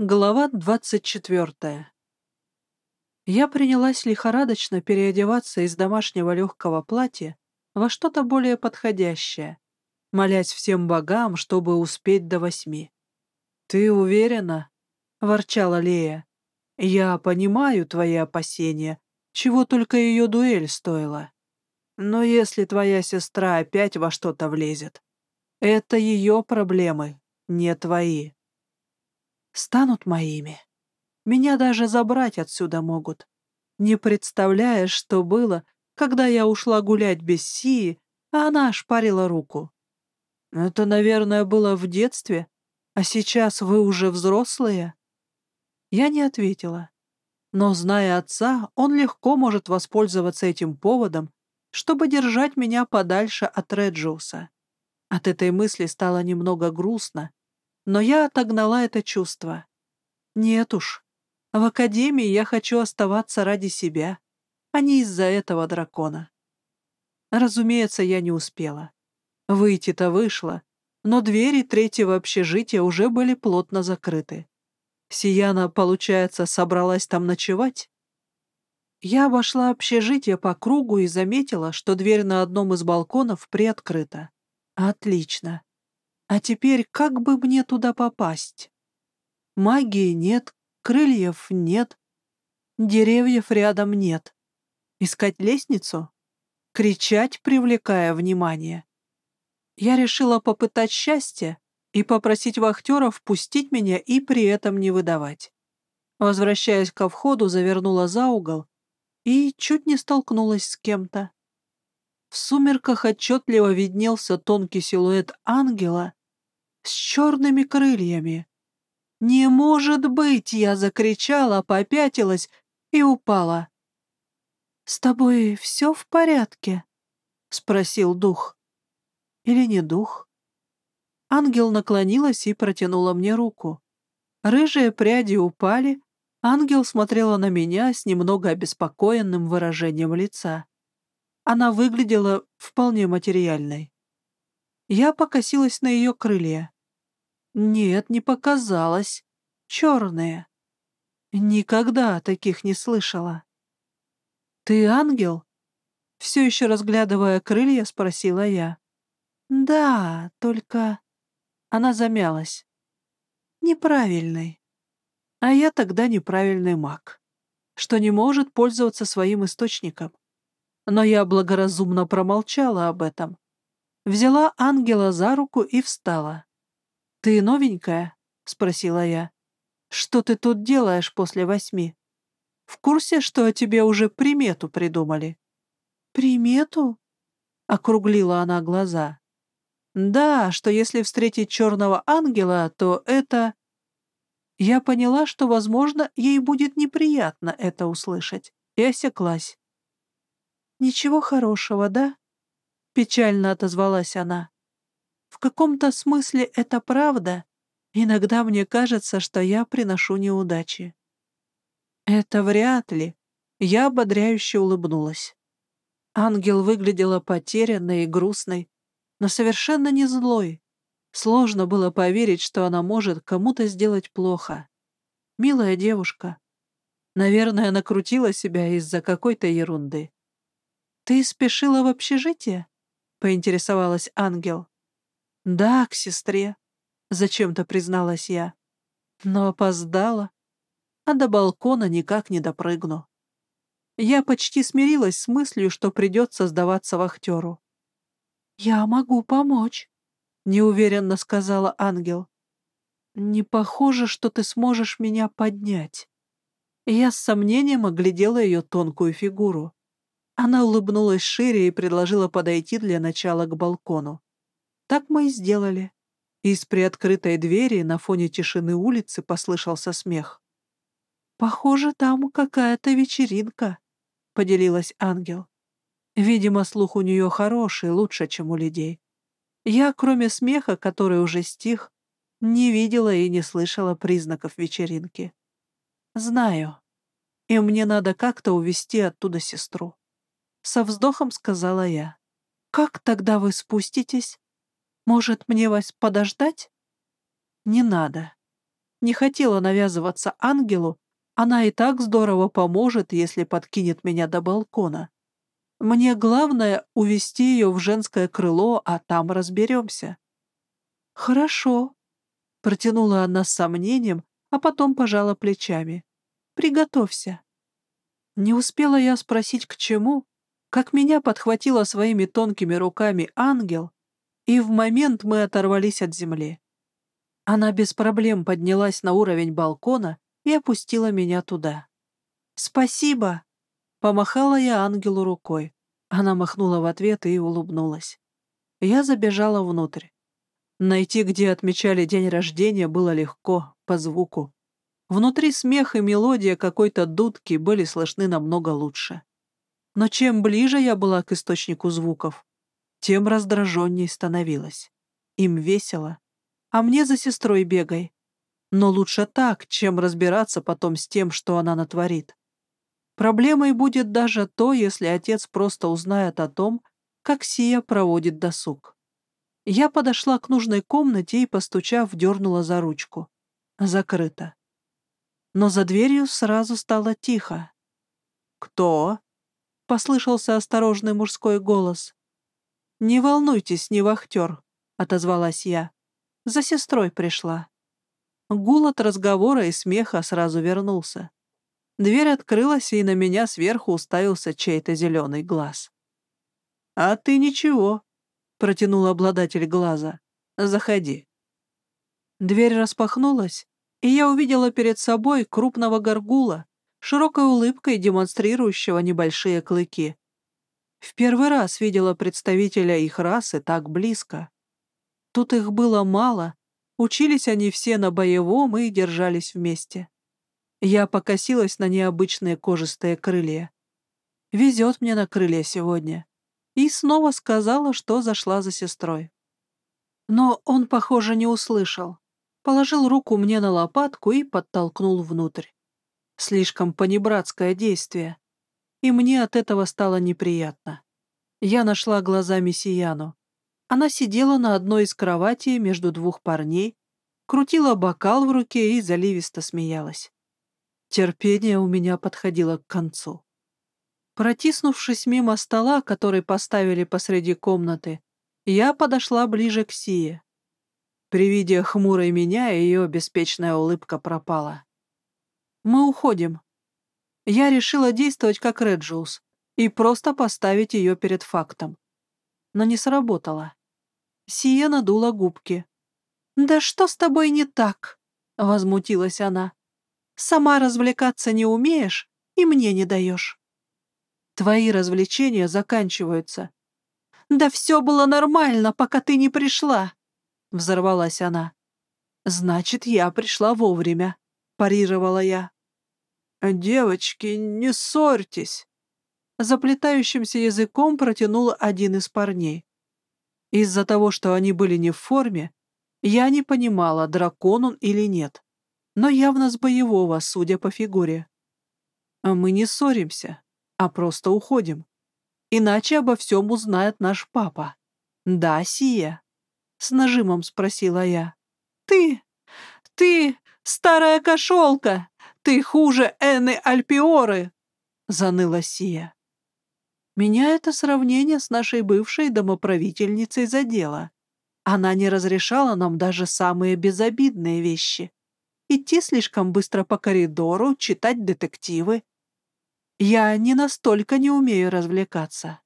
Глава двадцать четвертая. Я принялась лихорадочно переодеваться из домашнего легкого платья во что-то более подходящее, молясь всем богам, чтобы успеть до восьми. «Ты уверена?» — ворчала Лея. «Я понимаю твои опасения, чего только ее дуэль стоила. Но если твоя сестра опять во что-то влезет, это ее проблемы, не твои» станут моими. Меня даже забрать отсюда могут. Не представляешь, что было, когда я ушла гулять без Сии, а она ошпарила руку. Это, наверное, было в детстве, а сейчас вы уже взрослые. Я не ответила. Но, зная отца, он легко может воспользоваться этим поводом, чтобы держать меня подальше от Реджиуса. От этой мысли стало немного грустно, но я отогнала это чувство. Нет уж, в академии я хочу оставаться ради себя, а не из-за этого дракона. Разумеется, я не успела. Выйти-то вышло, но двери третьего общежития уже были плотно закрыты. Сияна, получается, собралась там ночевать? Я обошла общежитие по кругу и заметила, что дверь на одном из балконов приоткрыта. Отлично. А теперь как бы мне туда попасть? Магии нет, крыльев нет, деревьев рядом нет. Искать лестницу? Кричать, привлекая внимание. Я решила попытать счастье и попросить вахтера впустить меня и при этом не выдавать. Возвращаясь ко входу, завернула за угол и чуть не столкнулась с кем-то. В сумерках отчетливо виднелся тонкий силуэт ангела с черными крыльями. «Не может быть!» — я закричала, попятилась и упала. «С тобой все в порядке?» — спросил дух. «Или не дух?» Ангел наклонилась и протянула мне руку. Рыжие пряди упали, ангел смотрела на меня с немного обеспокоенным выражением лица. Она выглядела вполне материальной. Я покосилась на ее крылья. Нет, не показалось. Черные. Никогда таких не слышала. «Ты ангел?» Все еще разглядывая крылья, спросила я. «Да, только...» Она замялась. «Неправильный. А я тогда неправильный маг, что не может пользоваться своим источником. Но я благоразумно промолчала об этом. Взяла ангела за руку и встала. «Ты новенькая?» — спросила я. «Что ты тут делаешь после восьми? В курсе, что о тебе уже примету придумали?» «Примету?» — округлила она глаза. «Да, что если встретить черного ангела, то это...» Я поняла, что, возможно, ей будет неприятно это услышать, и осеклась. «Ничего хорошего, да?» — печально отозвалась она. В каком-то смысле это правда. Иногда мне кажется, что я приношу неудачи. Это вряд ли. Я ободряюще улыбнулась. Ангел выглядела потерянной и грустной, но совершенно не злой. Сложно было поверить, что она может кому-то сделать плохо. Милая девушка. Наверное, накрутила себя из-за какой-то ерунды. «Ты спешила в общежитие?» — поинтересовалась ангел. «Да, к сестре», — зачем-то призналась я. Но опоздала, а до балкона никак не допрыгну. Я почти смирилась с мыслью, что придется сдаваться вахтеру. «Я могу помочь», — неуверенно сказала ангел. «Не похоже, что ты сможешь меня поднять». Я с сомнением оглядела ее тонкую фигуру. Она улыбнулась шире и предложила подойти для начала к балкону. Так мы и сделали. Из приоткрытой двери на фоне тишины улицы послышался смех. «Похоже, там какая-то вечеринка», — поделилась ангел. Видимо, слух у нее хороший, лучше, чем у людей. Я, кроме смеха, который уже стих, не видела и не слышала признаков вечеринки. Знаю. И мне надо как-то увести оттуда сестру. Со вздохом сказала я. «Как тогда вы спуститесь?» Может, мне вас подождать? Не надо. Не хотела навязываться ангелу, она и так здорово поможет, если подкинет меня до балкона. Мне главное — увести ее в женское крыло, а там разберемся. «Хорошо», — протянула она с сомнением, а потом пожала плечами. «Приготовься». Не успела я спросить, к чему, как меня подхватила своими тонкими руками ангел, и в момент мы оторвались от земли. Она без проблем поднялась на уровень балкона и опустила меня туда. «Спасибо!» — помахала я ангелу рукой. Она махнула в ответ и улыбнулась. Я забежала внутрь. Найти, где отмечали день рождения, было легко, по звуку. Внутри смех и мелодия какой-то дудки были слышны намного лучше. Но чем ближе я была к источнику звуков, тем раздраженней становилась. Им весело, а мне за сестрой бегай. Но лучше так, чем разбираться потом с тем, что она натворит. Проблемой будет даже то, если отец просто узнает о том, как Сия проводит досуг. Я подошла к нужной комнате и, постучав, дернула за ручку. Закрыто. Но за дверью сразу стало тихо. «Кто?» — послышался осторожный мужской голос. «Не волнуйтесь, не вахтер», — отозвалась я. За сестрой пришла. Гул от разговора и смеха сразу вернулся. Дверь открылась, и на меня сверху уставился чей-то зеленый глаз. «А ты ничего», — протянул обладатель глаза. «Заходи». Дверь распахнулась, и я увидела перед собой крупного горгула, широкой улыбкой демонстрирующего небольшие клыки. В первый раз видела представителя их расы так близко. Тут их было мало, учились они все на боевом и держались вместе. Я покосилась на необычные кожистые крылья. Везет мне на крылья сегодня. И снова сказала, что зашла за сестрой. Но он, похоже, не услышал. Положил руку мне на лопатку и подтолкнул внутрь. Слишком понебратское действие. И мне от этого стало неприятно. Я нашла глазами Сияну. Она сидела на одной из кроватей между двух парней, крутила бокал в руке и заливисто смеялась. Терпение у меня подходило к концу. Протиснувшись мимо стола, который поставили посреди комнаты, я подошла ближе к Сие. При виде хмурой меня ее беспечная улыбка пропала. «Мы уходим». Я решила действовать как Реджиус и просто поставить ее перед фактом. Но не сработало. Сия надула губки. «Да что с тобой не так?» — возмутилась она. «Сама развлекаться не умеешь и мне не даешь». «Твои развлечения заканчиваются». «Да все было нормально, пока ты не пришла», — взорвалась она. «Значит, я пришла вовремя», — парировала я. «Девочки, не ссорьтесь», — заплетающимся языком протянул один из парней. Из-за того, что они были не в форме, я не понимала, дракон он или нет, но явно с боевого, судя по фигуре. А мы не ссоримся, а просто уходим. Иначе обо всем узнает наш папа. Да, Сия? С нажимом спросила я. Ты, ты, старая кошелка, ты хуже Энны Альпиоры, заныла Сия. Меня это сравнение с нашей бывшей домоправительницей задело. Она не разрешала нам даже самые безобидные вещи. Идти слишком быстро по коридору, читать детективы. Я не настолько не умею развлекаться.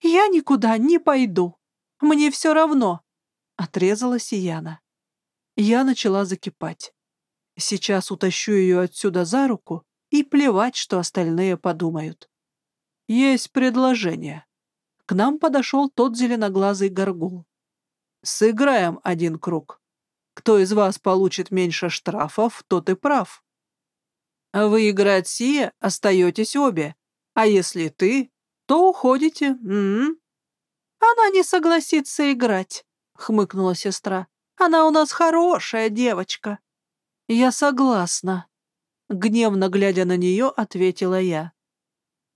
«Я никуда не пойду. Мне все равно», — отрезала Сияна. Я начала закипать. Сейчас утащу ее отсюда за руку и плевать, что остальные подумают. «Есть предложение». К нам подошел тот зеленоглазый горгул. «Сыграем один круг. Кто из вас получит меньше штрафов, тот и прав. А вы играть Сия, остаетесь обе. А если ты, то уходите. М -м -м. «Она не согласится играть», — хмыкнула сестра. «Она у нас хорошая девочка». «Я согласна», — гневно глядя на нее, ответила я.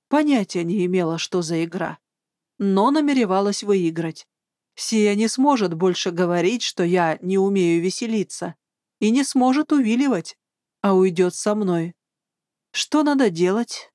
Понятия не имела, что за игра. Но намеревалась выиграть. Сия не сможет больше говорить, что я не умею веселиться. и не сможет увиливать, а уйдет со мной. Что надо делать?